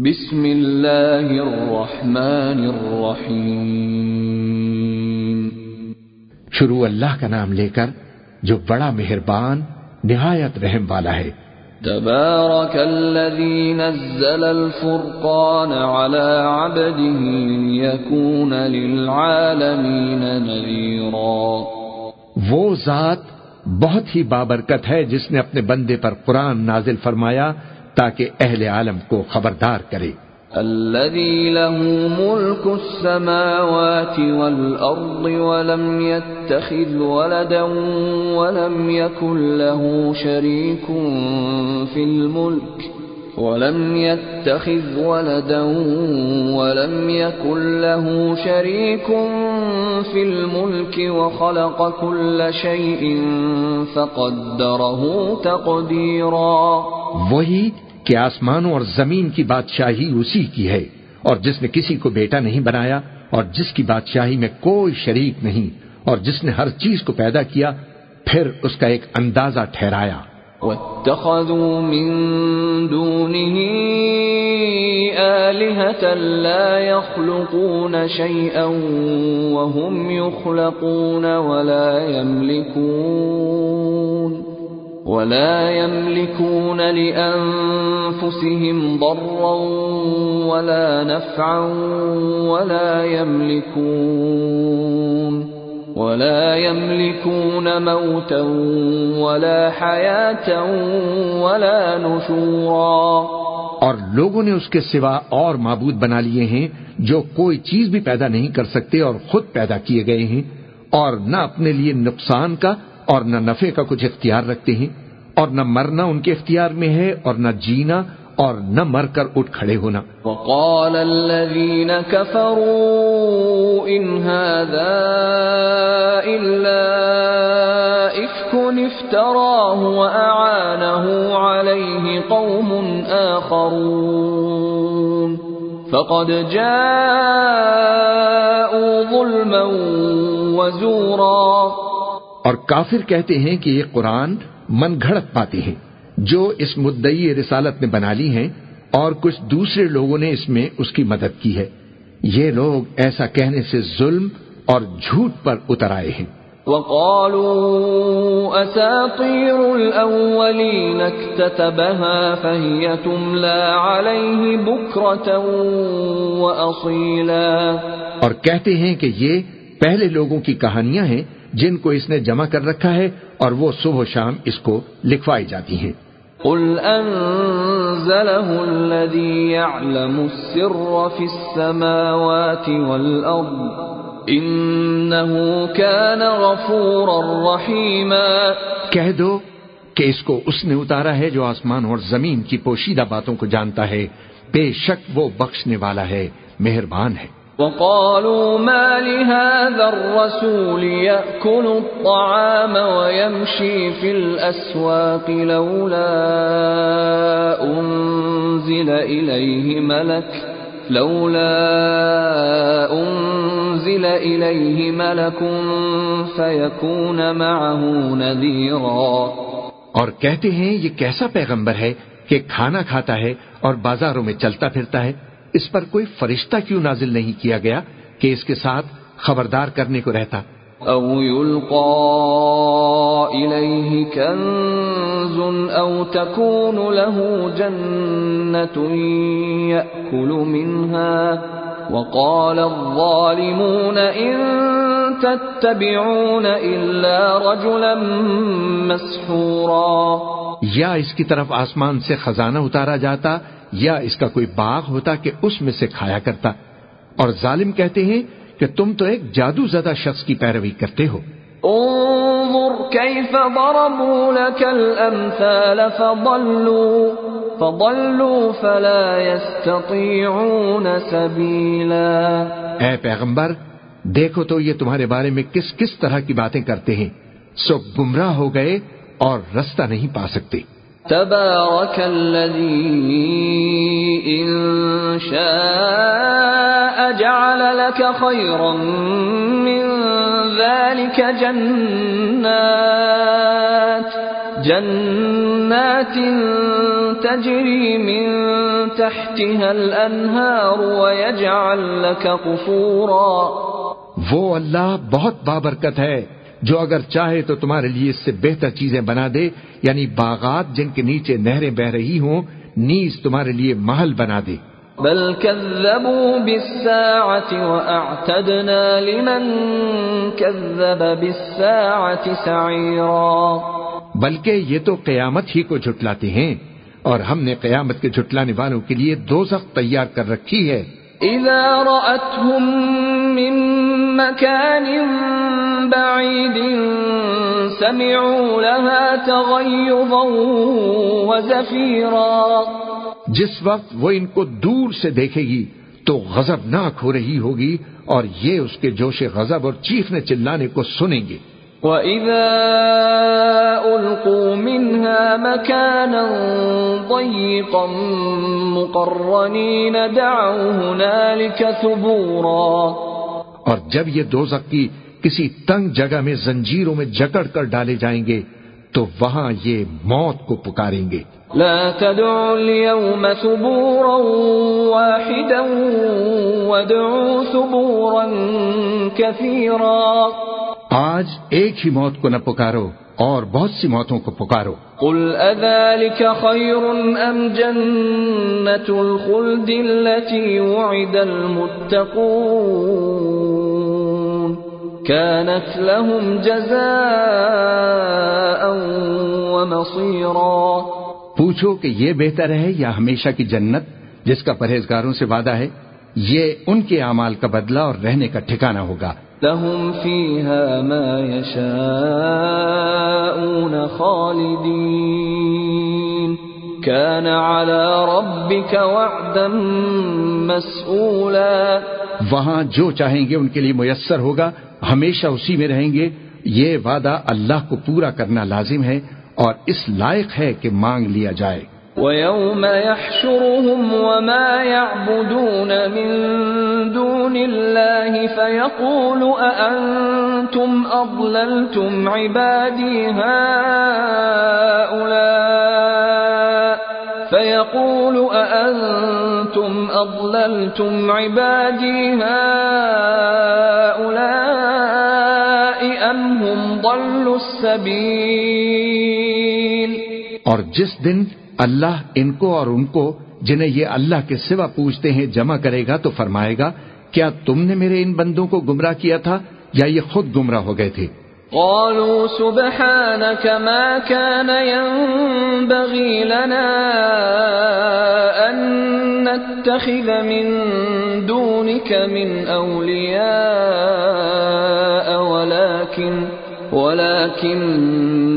بسم اللہ الرحمن الرحیم۔ شروع اللہ کا نام لے کر جو بڑا مہربان نہایت رحم والا ہے۔ تبارك الذي نزل الفرقان على عبده ليكون للعالمين نذيرا۔ وہ ذات بہت ہی بابرکت ہے جس نے اپنے بندے پر قرآن نازل فرمایا۔ تاکہ اہل عالم کو خبردار کرے۔ الذي له ملك السماوات والأرض ولم يتخذ ولدا ولم يكن له شريك في الملك ولم يتخذ ولدا ولم يكن له شريك في الملك وخلق كل شيء فقدره تقديرا. وہی کہ آسمانوں اور زمین کی بادشاہی اسی کی ہے اور جس نے کسی کو بیٹا نہیں بنایا اور جس کی بادشاہی میں کوئی شریک نہیں اور جس نے ہر چیز کو پیدا کیا، پھر اس کا ایک اندازہ ٹھہرایا۔ واتخذوا من دونه آلهة لا يخلقون شيئا وهم يخلقون ولا يملكون ولا يملكون لأنفسهم ضرا ولا نفعا ولا يملكون ولا يملكون موتا ولا حياة ولا نشورا اور لوگوں نے اس کے سوا اور معبود بنا لیے ہیں جو کوئی چیز بھی پیدا نہیں کر سکتے اور خود پیدا کیے گئے ہیں اور نہ اپنے لیے نقصان کا اور نہ نفع کا کچھ اختیار رکھتے ہیں اور نہ مرنا ان کے اختیار میں ہے اور نہ جینا اور نہ مر کر اٹھ کھڑے ہونا۔ وقال الذين كفروا ان هذا الا افك افتراه واعانه عليه قوم اخرون فقد جاءوا ظلما وزورا. اور کافر کہتے ہیں کہ یہ قرآن من گھڑت پاتے ہیں جو اس مدعی رسالت میں بنا لی ہیں اور کچھ دوسرے لوگوں نے اس میں اس کی مدد کی ہے۔ یہ لوگ ایسا کہنے سے ظلم اور جھوٹ پر اتر آئے ہیں۔ وقالوا اساطير الاولين اكتتبها فهي تملى عليه بكره واصيلا اور کہتے ہیں کہ یہ پہلے لوگوں کی کہانیاں ہیں جن کو اس نے جمع کر رکھا ہے اور وہ صبح و شام اس کو لکھوائی جاتی ہیں۔ قل انزله الذي يعلم السر في السماوات والارض انه كان غفورا رحيما۔ کہہ دو کہ اس کو اس نے اتارا ہے جو آسمان اور زمین کی پوشیدہ باتوں کو جانتا ہے۔ بے شک وہ بخشنے والا ہے مہربان ہے۔ وقالوا ما لهذا الرسول يأكل الطعام ويمشي في الأسواق لولا أنزل إليه ملك، لولا أنزل إليه ملك فيكون معه نذيرا. اور کہتے ہیں یہ کیسا پیغمبر ہے کہ کھانا کھاتا ہے اور بازاروں میں چلتا پھرتا ہے؟ اس پر کوئی فرشتہ کیوں نازل نہیں کیا گیا کہ اس کے ساتھ خبردار کرنے کو رہتا؟ او يلقى إليه كنز او تكون له جنة يأكل منها وقال الظالمون ان تتبعون الا رجلا مسحورا یا اس کی طرف آسمان سے خزانہ اتارا جاتا یا اس کا کوئی باغ ہوتا کہ اس میں سے کھایا کرتا۔ اور ظالم کہتے ہیں کہ تم تو ایک جادو زدہ شخص کی پیروی کرتے ہو۔ انظر كيف ضربوا لك الامثال فضلوا فضلوا فلا يستطيعون سبيلا اے پیغمبر دیکھو تو یہ تمہارے بارے میں کس کس طرح کی باتیں کرتے ہیں۔ سو گمراہ ہو گئے اور رستہ نہیں پا سکتے۔ تبارك الذي إن شاء جعل لك خيرا من ذلك جنات جنات تجري من تحتها الأنهار ويجعل لك قصورا وہ اللہ بہت بابرکت ہے۔ جو اگر چاہے تو تمہارے لیے اس سے بہتر چیزیں بنا دے یعنی باغات جن کے نیچے نہریں بہ رہی ہوں نیز تمہارے لیے محل بنا دے۔ بل كذبوا بالساعة وأعتدنا لمن كذب بالساعة سعيرا۔ بلکہ یہ تو قیامت ہی کو جھٹلاتے ہیں اور ہم نے قیامت کے جھٹلانے والوں کے لیے دو تیار کر رکھی ہے۔ إذا رأتهم من مكان بعيد سمعوا لها تغيظا وزفيرا. جس وقت وہ ان کو دور سے دیکھے گی تو غضبناک ہو رہی ہوگی اور یہ اس کے جوش غضب اور چیخنے چلانے کو سنیں گے۔ وَإِذَا أُلْقُوا مِنْهَا مَكَانًا ضَيِّقًا مُقَرَّنِينَ دَعَوْا هُنَالِكَ ثُبُورًا۔ اور جب یہ دوزخ کی کسی تنگ جگہ میں زنجیروں میں جکڑ کر ڈالے جائیں گے تو وہاں یہ موت کو پکاریں گے۔ لا تدعوا اليوم ثبورا واحدا وادعوا ثبورا كثيرا۔ آج ایک ہی موت کو نہ پکارو اور بہت سی موتوں کو پکارو۔ قل اذلك خير ام جنة الخلد التي وعد المتقون۔ كانت لهم جزاء ومصيرا پوچھو کہ یہ بہتر ہے یا ہمیشہ کی جنت جس کا پرہیزگاروں سے وعدہ ہے؟ یہ ان کے اعمال کا بدلہ اور رہنے کا ٹھکانہ ہوگا۔ لهم فيها ما يشاءون خالدين. كان على ربك وعدا مسئولا وہاں جو چاہیں گے ان کے لیے میسر ہوگا، ہمیشہ اسی میں رہیں گے۔ یہ وعدہ اللہ کو پورا کرنا لازم ہے اور اس لائق ہے کہ مانگ لیا جائے۔ وَيَوْمَ يَحْشُرُهُمْ وَمَا يَعْبُدُونَ مِن دُونِ اللَّهِ فَيَقُولُ أَأَنْتُمْ أَضْلَلْتُمْ عِبَادِي هَؤُلَاءِ فَيَقُولُ أَأَنْتُمْ أَضْلَلْتُمْ عِبَادِي هَؤُلَاءِ أَمْ هُمْ ضَلُّوا السَّبِيلَ اور جس دن اللہ ان کو اور ان کو جنہیں یہ اللہ کے سوا پوچھتے ہیں جمع کرے گا تو فرمائے گا، کیا تم نے میرے ان بندوں کو گمراہ کیا تھا یا یہ خود گمراہ ہو گئے تھے؟ قالوا سبحانك ما كان ينبغي لنا أن نتخذ من دونك من أولياء، ولكن ولكن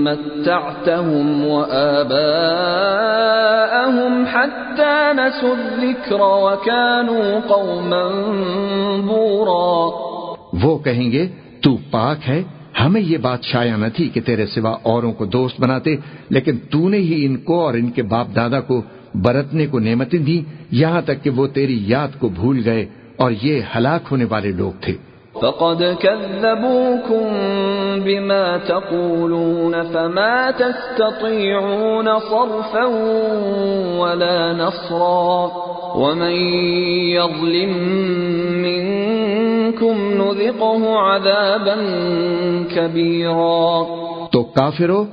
متعتهم وآباءهم حتى نسوا الذكر وكانوا قوما بورا۔ وہ کہیں گے، تو پاک ہے، ہمیں یہ بات شایا نہ تھی کہ تیرے سوا اوروں کو دوست بناتے، لیکن تو نے ہی ان کو اور ان کے باپ دادا کو برتنے کو نعمتیں دی یہاں تک کہ وہ تیری یاد کو بھول گئے اور یہ ہلاک ہونے والے لوگ تھے۔ فقد كذبوكم بما تقولون فما تستطيعون صرفا ولا نصرا ومن يظلم منكم نذقه عذابا كبيرا تو کافرو،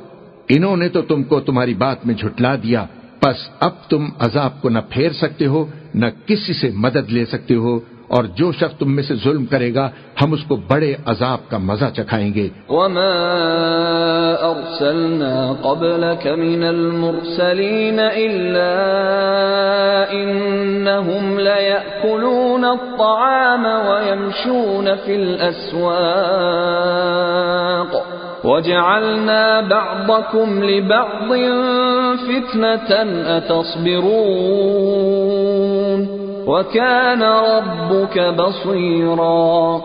انہوں نے تو تم کو تمہاری بات میں جھٹلا دیا، پس اب تم عذاب کو نہ پھیر سکتے ہو، نہ کسی سے مدد لے سکتے ہو اور جو شخص تم میں سے ظلم کرے گا، ہم اس کو بڑے عذاب کا مزہ چکھائیں گے۔ وما ارسلنا قبلك من المرسلين الا انهم ليأكلون الطعام ويمشون في الاسواق وجعلنا بعضكم لبعض فتنة أتصبرون وكان ربك بصيرا۔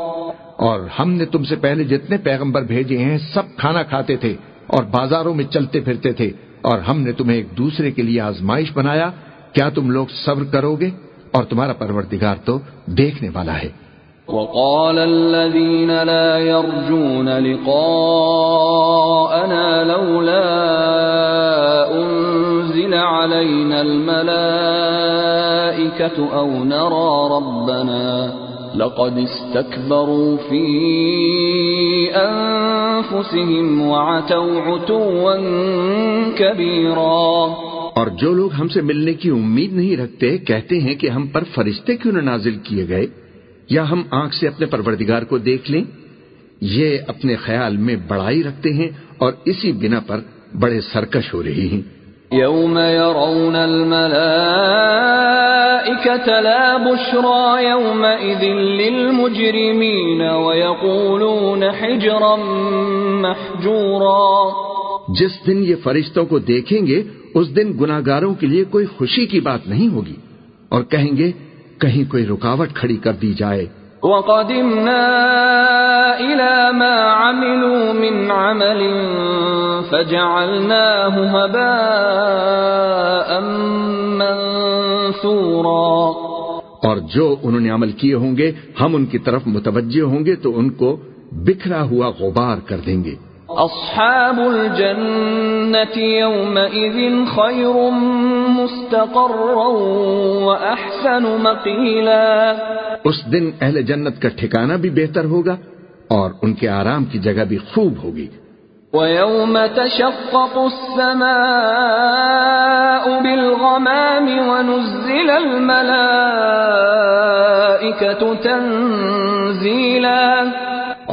اور ہم نے تم سے پہلے جتنے پیغمبر بھیجے ہیں سب کھانا کھاتے تھے اور بازاروں میں چلتے پھرتے تھے۔ اور ہم نے تمہیں ایک دوسرے کے لیے آزمائش بنایا۔ کیا تم لوگ صبر کرو گے؟ اور تمہارا پروردگار تو دیکھنے والا ہے۔ وقال الذين لا يرجون لقاءنا لولا أنزل علينا الملائكة أو نرى ربنا لقد استكبروا في أنفسهم وعتوا عتوا كبيرا اور جو لوگ ہم سے ملنے کی امید نہیں رکھتے، کہتے ہیں کہ ہم پر فرشتے کیوں نہ نازل کیے گئے؟ یا ہم آنکھ سے اپنے پروردگار کو دیکھ لیں؟ یہ اپنے خیال میں بڑائی رکھتے ہیں اور اسی بنا پر بڑے سرکش ہو رہی ہیں۔ يوم يرون الملائكة لا بشرى يومئذ للمجرمين ويقولون حجرا محجورا جس دن یہ فرشتوں کو دیکھیں گے، اس دن گناگاروں کے لیے کوئی خوشی کی بات نہیں ہوگی اور کہیں گے، کہیں کوئی رکاوٹ کھڑی کر دی جائے۔ وقدمنا إلى ما عملوا من عمل فجعلناه هباء منثورا اور جو انہوں نے عمل کیے ہوں گے، ہم ان کی طرف متوجہ ہوں گے تو ان کو بکھرا ہوا غبار کر دیں گے۔ اصحاب الجنة يومئذ خير مستقرا واحسن مقيلا. اس دن اہل جنت کا ٹھکانہ بھی بہتر ہوگا اور ان کے آرام کی جگہ بھی خوب ہوگی۔ وَيَوْمَ تَشَقَّقُ السَّمَاءُ بِالْغَمَامِ وَنُزِّلَ الْمَلَائِكَةُ تَنزِيلًا.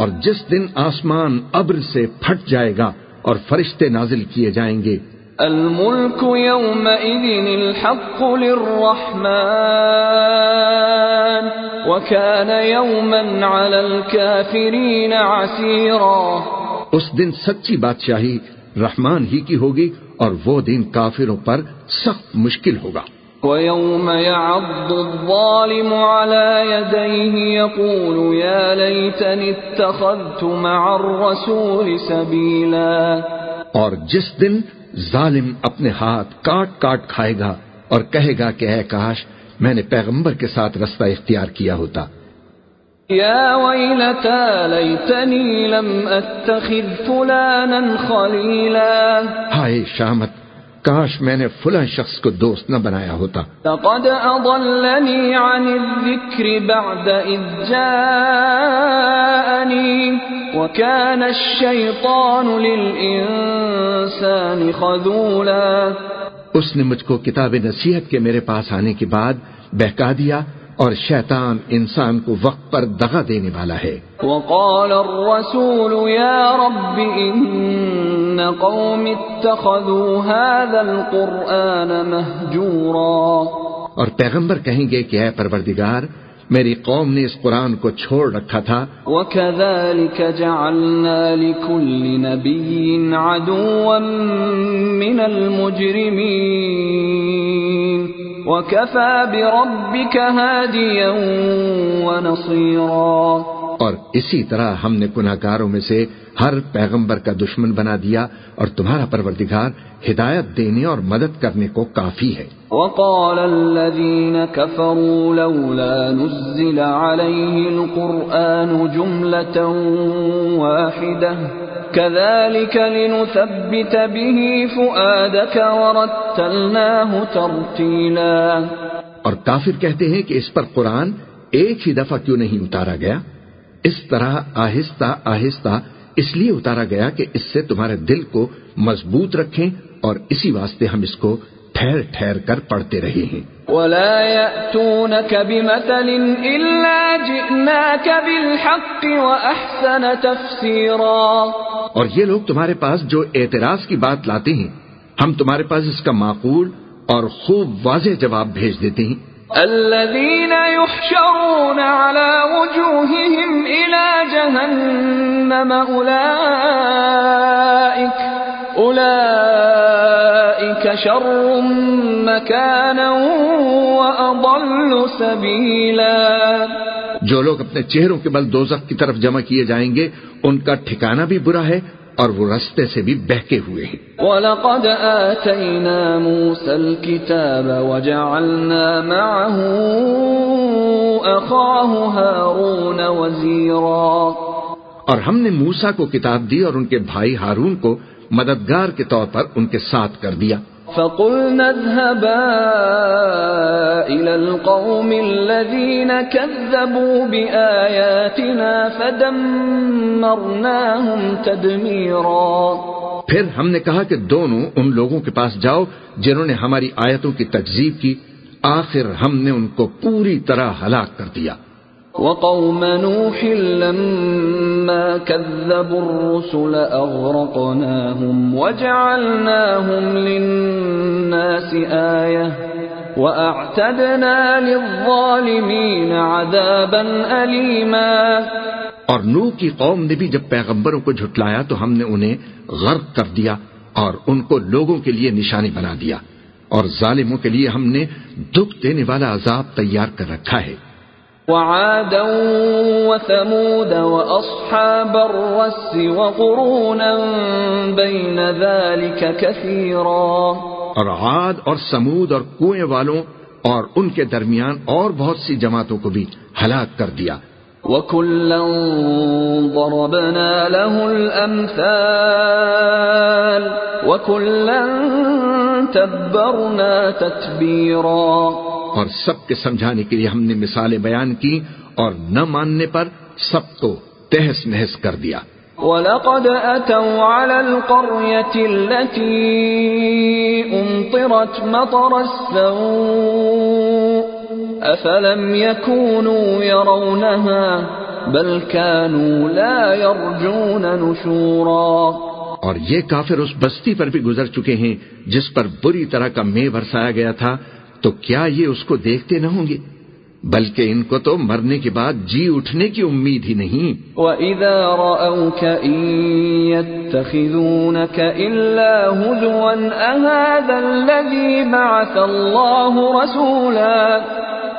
اور جس دن آسمان ابر سے پھٹ جائے گا اور فرشتے نازل کیے جائیں گے۔ الملك يومئذ الحق للرحمن وكان يوما على الكافرين عسيرا اس دن سچی بادشاہی رحمان ہی کی ہوگی اور وہ دن کافروں پر سخت مشکل ہوگا۔ ويوم يعض الظالم على يديه يقول يا ليتني اتخذت مع الرسول سبيلا اور جس دن ظالم اپنے ہاتھ کاٹ کاٹ کھائے گا اور کہے گا کہ اے کاش میں نے پیغمبر کے ساتھ رستہ اختیار کیا ہوتا۔ يا ويلتى ليتني لم اتخذ فلانا خليلا ہائے شامت کاش میں نے فلاں شخص کو دوست نہ بنایا ہوتا۔ لقد اضلني عن الذكر بعد اذ جاءني وكان الشيطان للانسان خذولا۔ اس نے مجھ کو کتاب نصیحت کے میرے پاس آنے کے بعد بہکا دیا اور شیطان انسان کو وقت پر دغا دینے والا ہے۔ وقال الرسول يا رب ان قوم اتخذوا هذا القرآن مهجورا۔ اور پیغمبر کہیں گے کہ اے پروردگار میری قوم نے اس قرآن کو چھوڑ رکھا تھا۔ وَكَذَلِكَ جَعَلْنَا لِكُلِّ نبي عَدُوًا مِّنَ الْمُجْرِمِينَ وَكَفَى بِرَبِّكَ هَادِيًا وَنَصِيرًا اور اسی طرح ہم نے گناہگاروں میں سے ہر پیغمبر کا دشمن بنا دیا اور تمہارا پروردگار ہدایت دینے اور مدد کرنے کو کافی ہے۔ وقال الذين كفروا لولا نزل عليه القرآن جملة واحدة كذلك لنثبت به فؤادك ورتلناه ترتيلا۔ اور کافر کہتے ہیں کہ اس پر قرآن ایک ہی دفعہ کیوں نہیں اتارا گیا؟ اس طرح آہستہ آہستہ اس لیے اتارا گیا کہ اس سے تمہارے دل کو مضبوط رکھیں اور اسی واسطے ہم اس کو ٹھہر ٹھہر کر پڑھتے رہے ہیں۔ ولا يأتونك بمثل إلا جئناك بالحق وأحسن تفسيرا۔ اور یہ لوگ تمہارے پاس جو اعتراض کی بات لاتے ہیں ہم تمہارے پاس اس کا معقول اور خوب واضح جواب بھیج دیتے ہیں۔ الذين يحشرون على وجوههم إلى جهنم أولئك أولئك شر مكانا وأضل سبيلا. جو لوگ اپنے چہروں کے بل دوزخ کی طرف جمع کیے جائیں گے ان کا ٹھکانہ بھی برا ہے اور وہ رستے سے بھی بہکے ہوئے ہیں۔ وَلَقَدْ آتَيْنَا مُوسَى الْكِتَابَ وَجَعَلْنَا مَعَهُ أَخَاهُ هَارُونَ وَزِيرًا۔ اور ہم نے موسا کو کتاب دی اور ان کے بھائی ہارون کو مددگار کے طور پر ان کے ساتھ کر دیا۔ فقلنا اذهبا إلى القوم الذين كذبوا بآياتنا فدمرناهم تدميرا. پھر ہم نے کہا کہ دونوں ان لوگوں کے پاس جاؤ جنہوں نے ہماری آیتوں کی تکذیب کی آخر ہم نے ان کو پوری طرح ہلاک کر دیا۔ وقوم نوح لما كذبوا الرسل أغرقناهم وجعلناهم للناس آية وأعتدنا للظالمين عذابا أليما اور نو کی قوم نے بھی جب پیغمبروں کو جھٹلایا تو ہم نے انہیں غرق کر دیا اور ان کو لوگوں کے لیے نشانی بنا دیا اور ظالموں کے لیے ہم نے دکھ دینے والا عذاب تیار کر رکھا ہے۔ وعادا وثمود وأصحاب الرس وقرونا بين ذلك كثيرا. اور عاد اور سمود اور کنویں والوں اور ان کے درمیان اور بہت سی جماعتوں کو بھی ہلاک کر دیا۔ وكلا ضربنا له الأمثال وكلا تبرنا تتبيرا. اور سب کے سمجھانے کے لیے ہم نے مثالیں بیان کی اور نہ ماننے پر سب کو تہس نہس کر دیا۔ وَلَقَدْ أَتَوْا عَلَى الْقَرْيَةِ الَّتِي أُمْطِرَتْ مَطَرَ السَّوْءِ أَفَلَمْ يَكُونُوا يَرَوْنَهَا بَلْ كَانُوا لَا يَرْجُونَ نُشُورًا۔ اور یہ کافر اس بستی پر بھی گزر چکے ہیں جس پر بری طرح کا میں برسایا گیا تھا۔ تو کیا یہ اس کو دیکھتے نہ ہوں گے؟ بلکہ ان کو تو مرنے کے بعد جی اٹھنے کی امید ہی نہیں۔ وَإِذَا رَأَوْكَ إِن يَتَّخِذُونَكَ إِلَّا هُزُوًا أَهَذَا الَّذِي بَعَثَ اللَّهُ رَسُولًا؟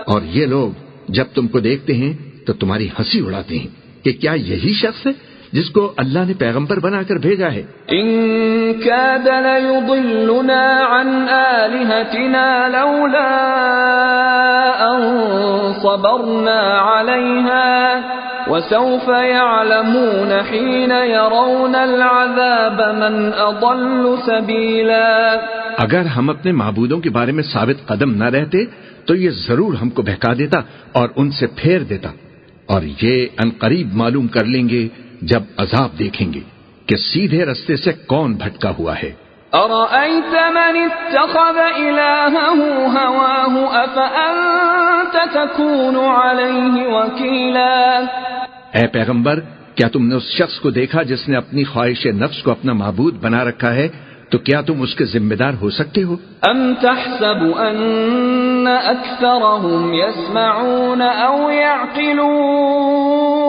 اور یہ لوگ جب تم کو دیکھتے ہیں تو تمہاری ہنسی اڑاتے ہیں کہ کیا یہی شخص ہے؟ جس کو اللہ نے پیغمبر بنا کر بھیجا ہے۔ ان كاد ليضلنا عن آلهتنا لولا ان صبرنا عليها وسوف يعلمون حين يرون العذاب من اضل سبيلا۔ اگر ہم اپنے معبودوں کے بارے میں ثابت قدم نہ رہتے تو یہ ضرور ہم کو بہکا دیتا اور ان سے پھیر دیتا۔ اور یہ ان قریب معلوم کر لیں گے جب عذاب دیکھیں گے کہ سیدھے رستے سے کون بھٹکا ہوا ہے۔ أرأيت من اتخذ إلهه هواه؟ أفأنت تكون عليه وكيلا؟ اے پیغمبر کیا تم نے اس شخص کو دیکھا جس نے اپنی خواہش نفس کو اپنا معبود بنا رکھا ہے؟ تو کیا تم اس کے ذمہ دار ہو سکتے ہو؟ ام تحسب ان اکثرهم يسمعون او يعقلون؟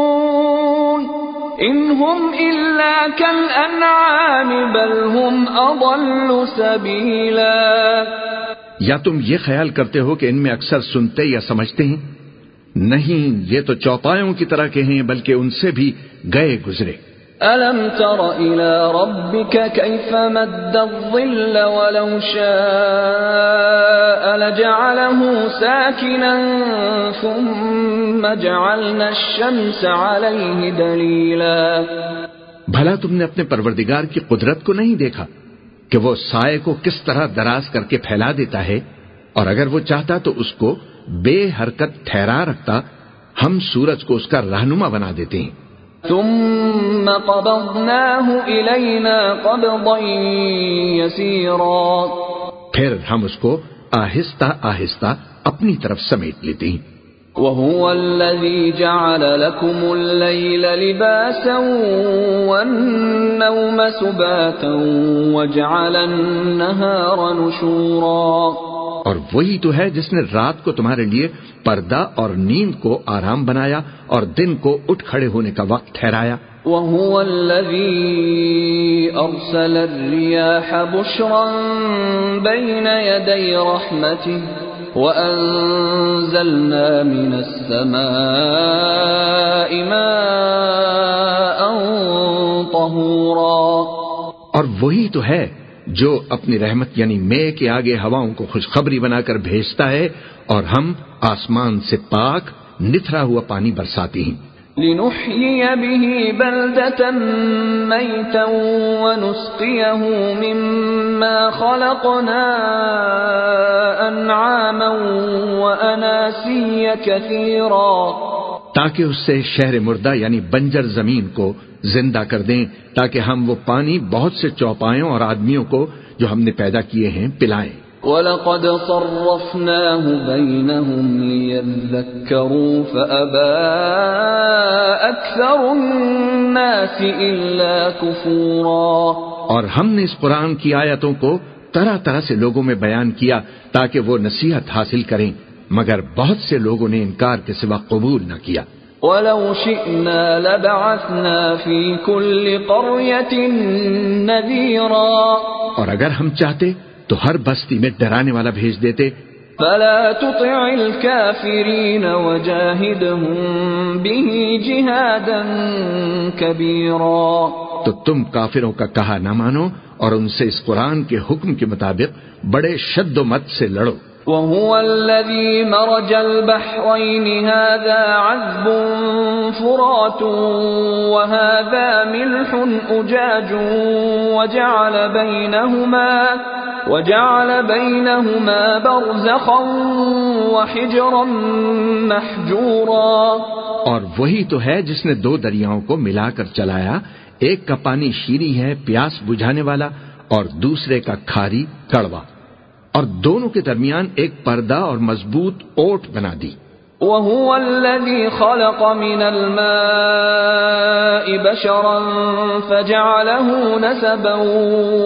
انہم الا كالانعام بل هم اضل سبیلا یا تم یہ خیال کرتے ہو کہ ان میں اکثر سنتے یا سمجھتے ہیں؟ نہیں، یہ تو چوپایوں کی طرح کے ہیں، بلکہ ان سے بھی گئے گزرے۔ ألم تر إلى ربك كيف مد الظل ولو شاء لجعله ساكنا ثم جعلنا الشمس عليه دليلا بھلا تم نے اپنے پروردگار کی قدرت کو نہیں دیکھا کہ وہ سائے کو کس طرح دراز کر کے پھیلا دیتا ہے؟ اور اگر وہ چاہتا تو اس کو بے حرکت ٹھہرا رکھتا، ہم سورج کو اس کا رہنما بنا دیتے ہیں۔ ثم قبضناه إلينا قبضا يسيرا پھر ہم اس کو آہستہ آہستہ اپنی طرف سمیٹ لیتے ہیں۔ وهو الذي جعل لكم الليل لباسا والنوم سباتا وجعل النهار نشورا اور وہی تو ہے جس نے رات کو تمہارے لیے پردہ اور نیند کو آرام بنایا اور دن کو اٹھ کھڑے ہونے کا وقت ٹھہرایا۔ وهو الذي أرسل الرياح بشرا بين يدي رحمته وأنزلنا من السماء ماء طهورا۔ اور وہی تو ہے جو اپنی رحمت یعنی مے کے آگے ہواؤں کو خوشخبری بنا کر بھیجتا ہے اور ہم آسمان سے پاک، نتھرا ہوا پانی برساتی ہیں۔ لنحيي به بلدة ميتا ونسقيه مما خلقنا أنعاما وأناسيا كثيرا تاکہ اس سے شہر مردہ یعنی بنجر زمین کو زندہ کر دیں تاکہ ہم وہ پانی بہت سے چوپایوں اور آدمیوں کو جو ہم نے پیدا کیے ہیں پلائیں۔ وَلَقَدْ صَرَّفْنَاهُ بَيْنَهُمْ لِيَذَّكَّرُوا فَأَبَى أَكْثَرُ النَّاسِ إِلَّا كُفُورًا۔ اور ہم نے اس قرآن کی آیتوں کو طرح طرح سے لوگوں میں بیان کیا تاکہ وہ نصیحت حاصل کریں۔ مگر بہت سے لوگوں نے انکار کے سوا قبول نہ کیا۔ وَلَوْ شِئْنَا لَبَعَثْنَا فِي كُلِّ قَرْيَةٍ نَذِيرًا۔ اور اگر ہم چاہتے تو ہر بستی میں ڈرانے والا بھیج دیتے۔ فلا تطع الكافرين وجاهدهم به جهادا كبيرا۔ تو تم کافروں کا کہا نہ مانو اور ان سے اس قرآن کے حکم کے مطابق بڑے شد و مت سے لڑو۔ وهو الذي مرج البحرين هذا عذب فرات وهذا ملح أجاج وجعل بينهما وجعل بينهما برزخا وحجرا محجورا اور وہی تو ہے جس نے دو دریاؤں کو ملا کر چلایا، ایک کا پانی شیری ہے پیاس بجھانے والا اور دوسرے کا کھاری کڑوا۔ اور دونوں کے درمیان ایک پردہ اور مضبوط اوٹ بنا دی۔ وهو الذي خلق من الماء بشرا فجعله نسبا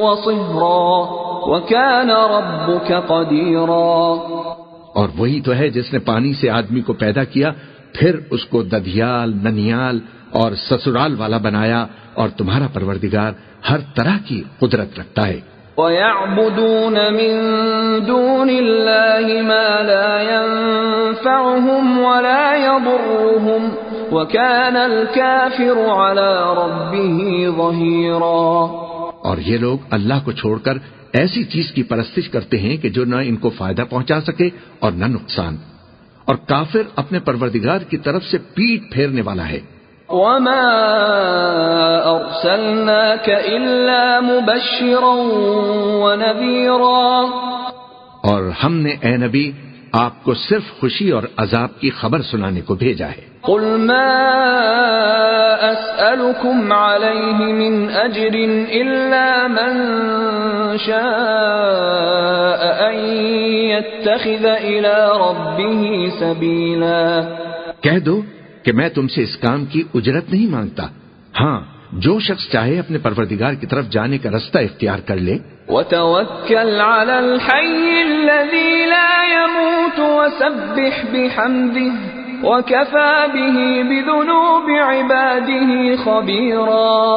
وصهرا وكان ربك قديرا۔ اور وہی تو ہے جس نے پانی سے آدمی کو پیدا کیا پھر اس کو ددھیال ننیال اور سسرال والا بنایا اور تمہارا پروردگار ہر طرح کی قدرت رکھتا ہے۔ وَيَعْبُدُونَ مِن دُونِ اللَّهِ مَا لَا يَنفَعُهُمْ وَلَا يَضُرُّهُمْ وَكَانَ الْكَافِرُ عَلَى رَبِّهِ ظَهِيرًا اور یہ لوگ اللہ کو چھوڑ کر ایسی چیز کی پرستش کرتے ہیں کہ جو نہ ان کو فائدہ پہنچا سکے اور نہ نقصان۔ اور کافر اپنے پروردگار کی طرف سے پیٹ پھیرنے والا ہے۔ وما ارسلناك الا مبشرا ونذيرا اور ہم نے اے نبی آپ کو صرف خوشی اور عذاب کی خبر سنانے کو بھیجا ہے۔ قل ما اسالكم عليه من اجر الا من شاء ان يتخذ الى ربه سبيلا کہہ دو کہ میں تم سے اس کام کی اجرت نہیں مانگتا۔ ہاں جو شخص چاہے اپنے پروردگار کی طرف جانے کا رستہ اختیار کر لے۔ وَتَوَكَّلْ عَلَى الْحَيِّ الَّذِي لَا يَمُوتُ وَسَبِّحْ بِحَمْدِهِ وَكَفَى بِهِ بِذُنُوبِ عِبَادِهِ خَبِيرًا۔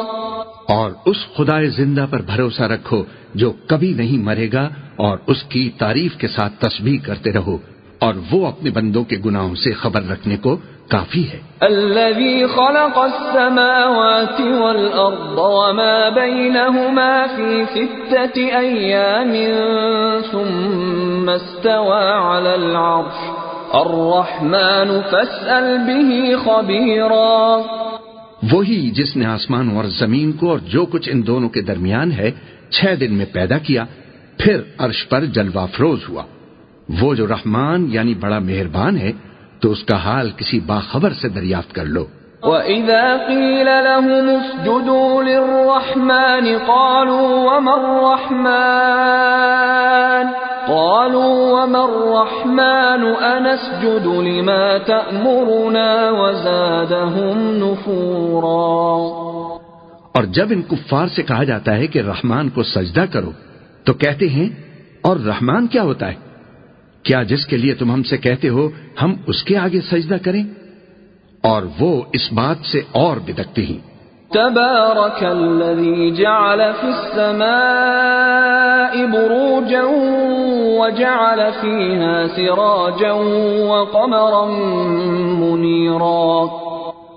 اور اس خدا زندہ پر بھروسہ رکھو جو کبھی نہیں مرے گا اور اس کی تعریف کے ساتھ تسبیح کرتے رہو اور وہ اپنے بندوں کے گناہوں سے خبر رکھنے کو کافی ہے۔ الذي خلق السماوات والأرض وما بينهما في ستة أيام ثم استوى على العرش. الرحمن فاسأل به خبيرا. وہی جس نے آسمان اور زمین کو اور جو کچھ ان دونوں کے درمیان ہے چھ دن میں پیدا کیا پھر عرش پر جلوہ فروز ہوا۔ وہ جو رحمان یعنی بڑا مہربان ہے تو اس کا حال کسی باخبر سے دریافت کر لو۔ وَإِذَا قِيلَ لَهُمُ اسْجُدُوا لِلرَّحْمَنِ قَالُوا وَمَا الرَّحْمَنُ؟ قَالُوا وَمَا الرَّحْمَنُ؟ أَنَسْجُدُ لِمَا تَأْمُرُنَا وَزَادَهُمْ نُفُورًا۔ اور جب ان کفار سے کہا جاتا ہے کہ رحمان کو سجدہ کرو تو کہتے ہیں اور رحمان کیا ہوتا ہے؟ کیا جس کے لیے تم ہم سے کہتے ہو ہم اس کے آگے سجدہ کریں؟ اور وہ اس بات سے اور بدکتے ہیں۔ تبارك الذي جعل في السماء بروجا وجعل فيها سراجا وقمرا منيرا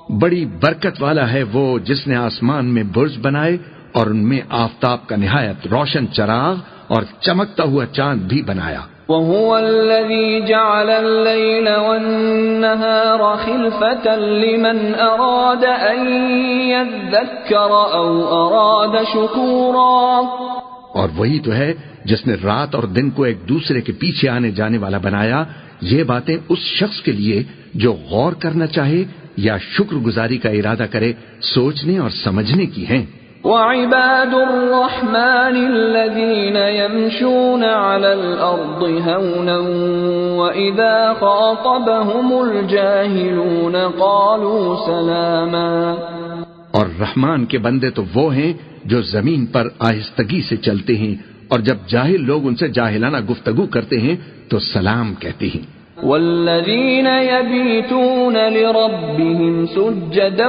بڑی برکت والا ہے وہ جس نے آسمان میں برج بنائے اور ان میں آفتاب کا نہایت روشن چراغ اور چمکتا ہوا چاند بھی بنایا۔ وهو الذي جعل الليل والنهار خلفة لمن أراد أن يذكر أو أراد شكورا اور وہی تو ہے جس نے رات اور دن کو ایک دوسرے کے پیچھے آنے جانے والا بنایا، یہ باتیں اس شخص کے لیے جو غور کرنا چاہے یا شکر گزاری کا ارادہ کرے، سوچنے اور سمجھنے کی ہیں۔ وعباد الرحمن الذين يمشون على الأرض هونا وإذا خاطبهم الجاهلون قالوا سلاما اور رحمان کے بندے تو وہ ہیں جو زمین پر آہستگی سے چلتے ہیں اور جب جاہل لوگ ان سے جاہلانہ گفتگو کرتے ہیں تو سلام کہتے ہیں۔ والذين يبيتون لربهم سجدا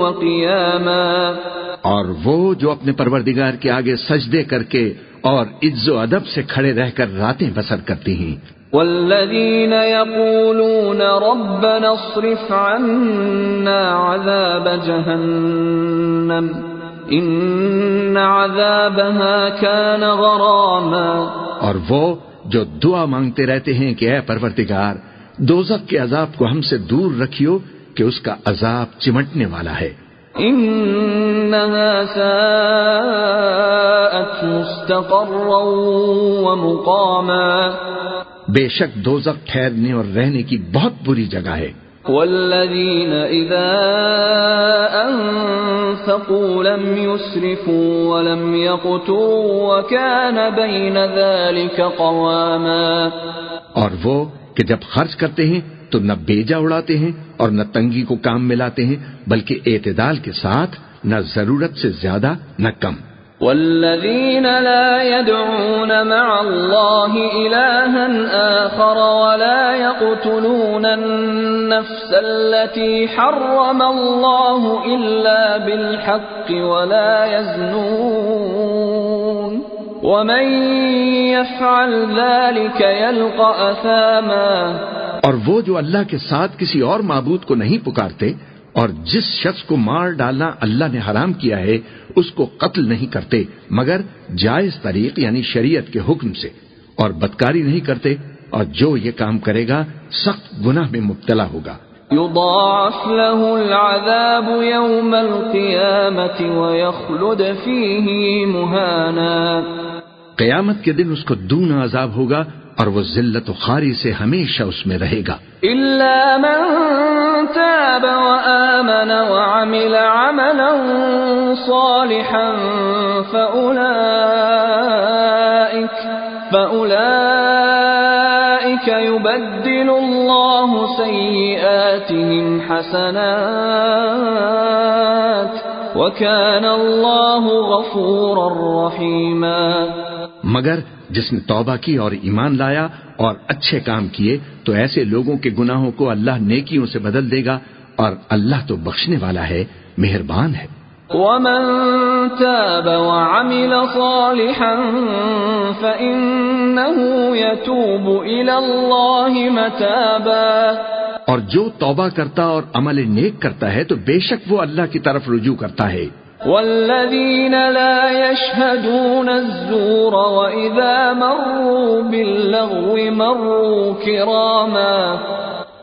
وقياما اور وہ جو اپنے پروردگار کے آگے سجدے کر کے اور عز و ادب سے کھڑے رہ کر راتیں بسر کرتی ہیں۔ والذين يقولون ربنا اصرف عنا عذاب جهنم ان عذابها كان غراما۔ اور وہ جو دعا مانگتے رہتے ہیں کہ اے پروردگار دوزک کے عذاب کو ہم سے دور رکھیو کہ اس کا عذاب چمٹنے والا ہے۔ انها ساءت مستقرا ومقاما. بے شک دوزک ٹھہرنے اور رہنے کی بہت بری جگہ ہے۔ والذين إذا أنفقوا لم يسرفوا ولم يقتوا وكان بين ذلك قواما. اور وہ کہ جب خرچ کرتے ہیں تو نہ بیجا اڑاتے ہیں اور نہ تنگی کو کام ملاتے ہیں، بلکہ اعتدال کے ساتھ نہ ضرورت سے زیادہ نہ کم۔ والذين لا يدعون مع الله إلها آخر ولا يقتلون النفس التي حرم الله إلا بالحق ولا يزنون ومن يفعل ذلك يلقى أثاما اور وہ جو اللہ کے ساتھ کسی اور معبود کو نہیں پکارتے اور جس شخص کو مار ڈالنا اللہ نے حرام کیا ہے اس کو قتل نہیں کرتے مگر جائز طریق یعنی شریعت کے حکم سے اور بدکاری نہیں کرتے اور جو یہ کام کرے گا سخت گناہ میں مبتلا ہوگا۔ يضاعف له العذاب يوم القيامة ويخلد فيه مهانا قیامت کے دن اس کو دون عذاب ہوگا اور وہ ذلت و خاری سے ہمیشہ اس میں رہے گا۔ إلا من تاب وآمن وعمل عملا صالحا فأولئك فأولئك يبدل الله سيئاتهم حسنات وكان الله غفورا رحيما۔ مگر جس نے توبہ کی اور ایمان لایا اور اچھے کام کیے تو ایسے لوگوں کے گناہوں کو اللہ نیکیوں سے بدل دے گا اور اللہ تو بخشنے والا ہے مہربان ہے۔ ومن تاب وعمل صالحا فإنه يتوب إلى الله متابا۔ اور جو توبہ کرتا اور عمل نیک کرتا ہے تو بے شک وہ اللہ کی طرف رجوع کرتا ہے۔ والذين لا يشهدون الزور وإذا مروا باللغو مروا كراما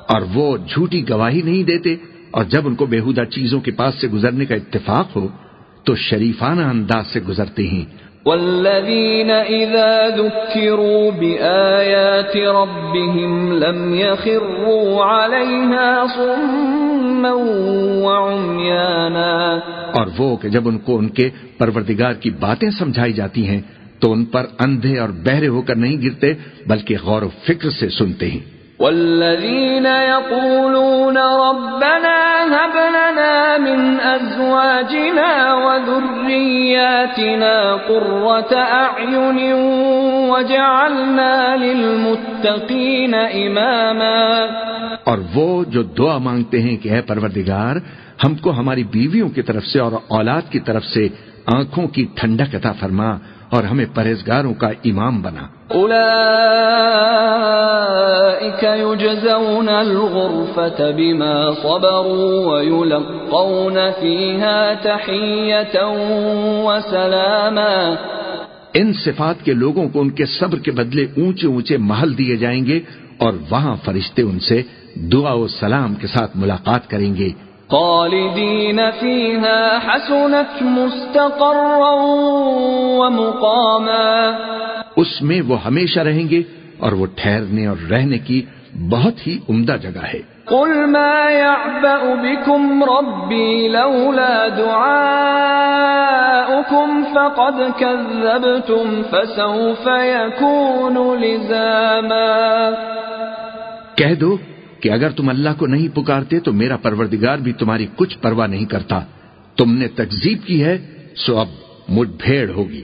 اور وہ جھوٹی گواہی نہیں دیتے، اور جب ان کو بےحدہ چیزوں کے پاس سے گزرنے کا اتفاق ہو، تو شریفانہ انداز سے گزرتے ہیں۔ والذين إذا ذكروا بآيات ربهم لم يخروا عليها صما وعميانا اور وہ کہ جب ان کو ان کے پروردگار کی باتیں سمجھائی جاتی ہیں تو ان پر اندھے اور بہرے ہو کر نہیں گرتے، بلکہ غور و فکر سے سنتے ہیں۔ والذين يقولون ربنا هب لنا من أزواجنا وذرياتنا قرة أعين وجعلنا للمتقين إماما اور وہ جو دعا مانگتے ہیں کہ اے پروردگار ہم کو ہماری بیویوں کی طرف سے اور اولاد کی طرف سے آنکھوں کی ٹھنڈک عطا فرما اور ہمیں پرہیزگاروں کا امام بنا۔ أولئك يجزون الغرفة بما صبروا ويلقون فيها تحية وسلاما. ان صفات کے لوگوں کو ان کے صبر کے بدلے اونچے اونچے محل دیے جائیں گے اور وہاں فرشتے ان سے دعا و سلام کے ساتھ ملاقات کریں گے۔ خالدین فیہا حسنت مستقرا ومقاما. اس میں وہ ہمیشہ رہیں گے اور وہ ٹھہرنے اور رہنے کی بہت ہی عمدہ جگہ ہے۔ قل ما يعبأ بكم ربي لولا دعاؤكم فقد كذبتم فسوف يكون لزاما۔ کہہ دو کہ اگر تم اللہ کو نہیں پکارتے تو میرا پروردگار بھی تمہاری کچھ پرواہ نہیں کرتا۔ تم نے تکزیب کی ہے سو اب مٹ بھیڑ ہوگی۔